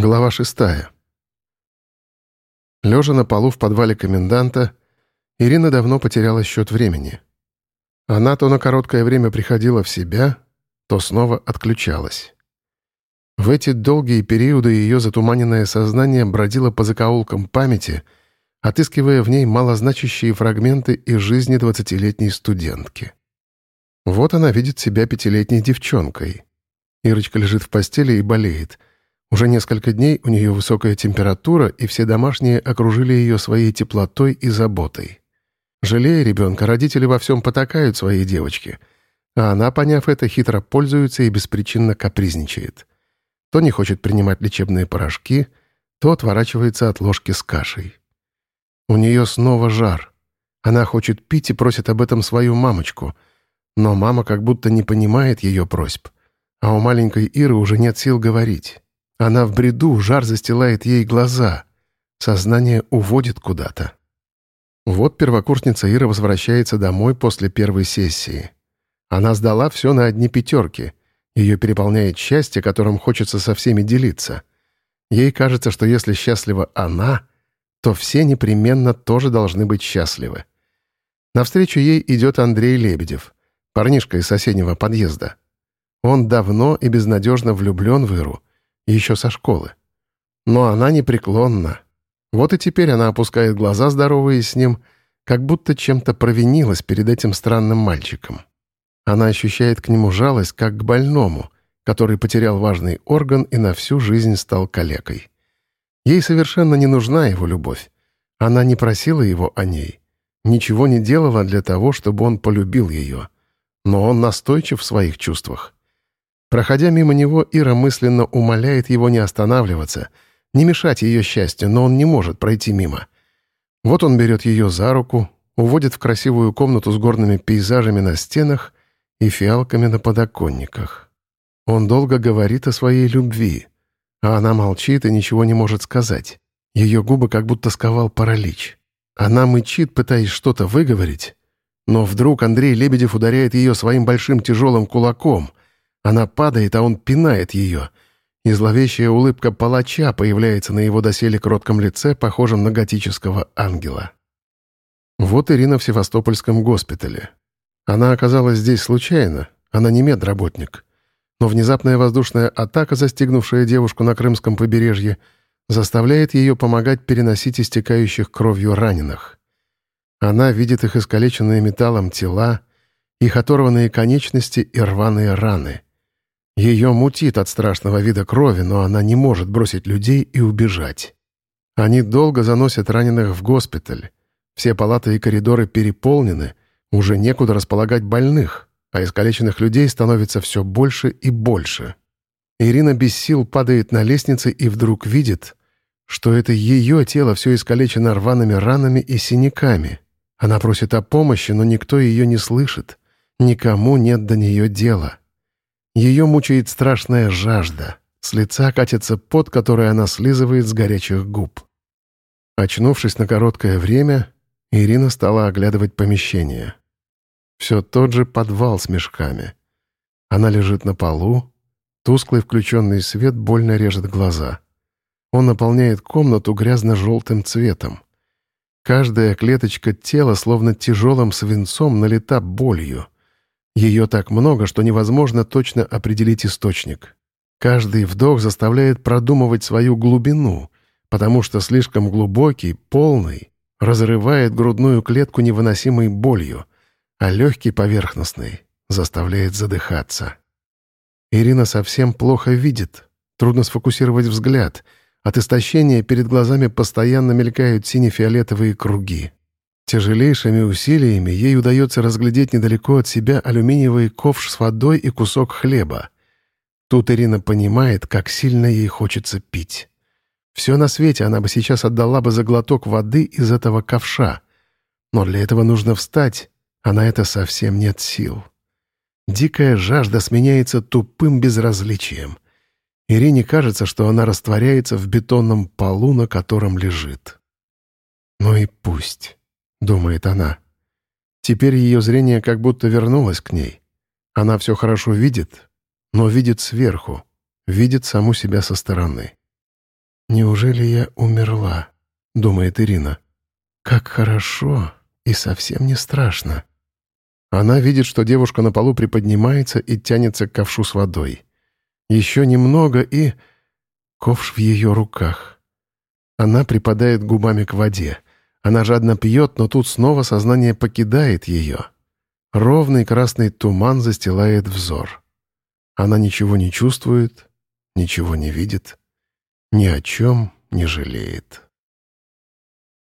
Глава шестая. Лежа на полу в подвале коменданта, Ирина давно потеряла счет времени. Она то на короткое время приходила в себя, то снова отключалась. В эти долгие периоды ее затуманенное сознание бродило по закоулкам памяти, отыскивая в ней малозначащие фрагменты из жизни двадцатилетней студентки. Вот она видит себя пятилетней девчонкой. Ирочка лежит в постели и болеет — уже несколько дней у нее высокая температура, и все домашние окружили ее своей теплотой и заботой. Жалея ребенка, родители во всем потакают своей девочке, а она, поняв это, хитро пользуется и беспричинно капризничает. То не хочет принимать лечебные порошки, то отворачивается от ложки с кашей. У нее снова жар. Она хочет пить и просит об этом свою мамочку, но мама как будто не понимает ее просьб, а у маленькой Иры уже нет сил говорить. Она в бреду, жар застилает ей глаза. Сознание уводит куда-то. Вот первокурсница Ира возвращается домой после первой сессии. Она сдала все на одни пятерки. Ее переполняет счастье, которым хочется со всеми делиться. Ей кажется, что если счастлива она, то все непременно тоже должны быть счастливы. Навстречу ей идет Андрей Лебедев, парнишка из соседнего подъезда. Он давно и безнадежно влюблен в Иру — еще со школы. Но она непреклонна. Вот и теперь она опускает глаза, здороваясь с ним, как будто чем-то провинилась перед этим странным мальчиком. Она ощущает к нему жалость, как к больному, который потерял важный орган и на всю жизнь стал калекой. Ей совершенно не нужна его любовь. Она не просила его о ней. Ничего не делала для того, чтобы он полюбил ее. Но он настойчив в своих чувствах. Проходя мимо него, Ира мысленно умоляет его не останавливаться, не мешать ее счастью, но он не может пройти мимо. Вот он берет ее за руку, уводит в красивую комнату с горными пейзажами на стенах и фиалками на подоконниках. Он долго говорит о своей любви, а она молчит и ничего не может сказать. Ее губы как будто сковал паралич. Она мычит, пытаясь что-то выговорить, но вдруг Андрей Лебедев ударяет ее своим большим тяжелым кулаком — она падает, а он пинает ее. И зловещая улыбка палача появляется на его доселе кротком лице, похожем на готического ангела. Вот Ирина в Севастопольском госпитале. Она оказалась здесь случайно, она не медработник. Но внезапная воздушная атака, застигнувшая девушку на Крымском побережье, заставляет ее помогать переносить истекающих кровью раненых. Она видит их искалеченные металлом тела, их оторванные конечности и рваные раны — ее мутит от страшного вида крови, но она не может бросить людей и убежать. Они долго заносят раненых в госпиталь. Все палаты и коридоры переполнены, уже некуда располагать больных, а искалеченных людей становится все больше и больше. Ирина без сил падает на лестнице и вдруг видит, что это ее тело все искалечено рваными ранами и синяками. Она просит о помощи, но никто ее не слышит. Никому нет до нее дела. Ее мучает страшная жажда. С лица катится пот, который она слизывает с горячих губ. Очнувшись на короткое время, Ирина стала оглядывать помещение. Все тот же подвал с мешками. Она лежит на полу, тусклый включенный свет больно режет глаза. Он наполняет комнату грязно-желтым цветом. Каждая клеточка тела словно тяжелым свинцом налита болью — ее так много, что невозможно точно определить источник. Каждый вдох заставляет продумывать свою глубину, потому что слишком глубокий, полный, разрывает грудную клетку невыносимой болью, а легкий поверхностный заставляет задыхаться. Ирина совсем плохо видит, трудно сфокусировать взгляд. От истощения перед глазами постоянно мелькают сине-фиолетовые круги. Тяжелейшими усилиями ей удается разглядеть недалеко от себя алюминиевый ковш с водой и кусок хлеба. Тут Ирина понимает, как сильно ей хочется пить. Все на свете она бы сейчас отдала бы за глоток воды из этого ковша. Но для этого нужно встать, а на это совсем нет сил. Дикая жажда сменяется тупым безразличием. Ирине кажется, что она растворяется в бетонном полу, на котором лежит. Ну и пусть. — думает она. Теперь ее зрение как будто вернулось к ней. Она все хорошо видит, но видит сверху, видит саму себя со стороны. «Неужели я умерла?» — думает Ирина. «Как хорошо и совсем не страшно». Она видит, что девушка на полу приподнимается и тянется к ковшу с водой. Еще немного и... Ковш в ее руках. Она припадает губами к воде. Она жадно пьет, но тут снова сознание покидает ее. Ровный красный туман застилает взор. Она ничего не чувствует, ничего не видит, ни о чем не жалеет.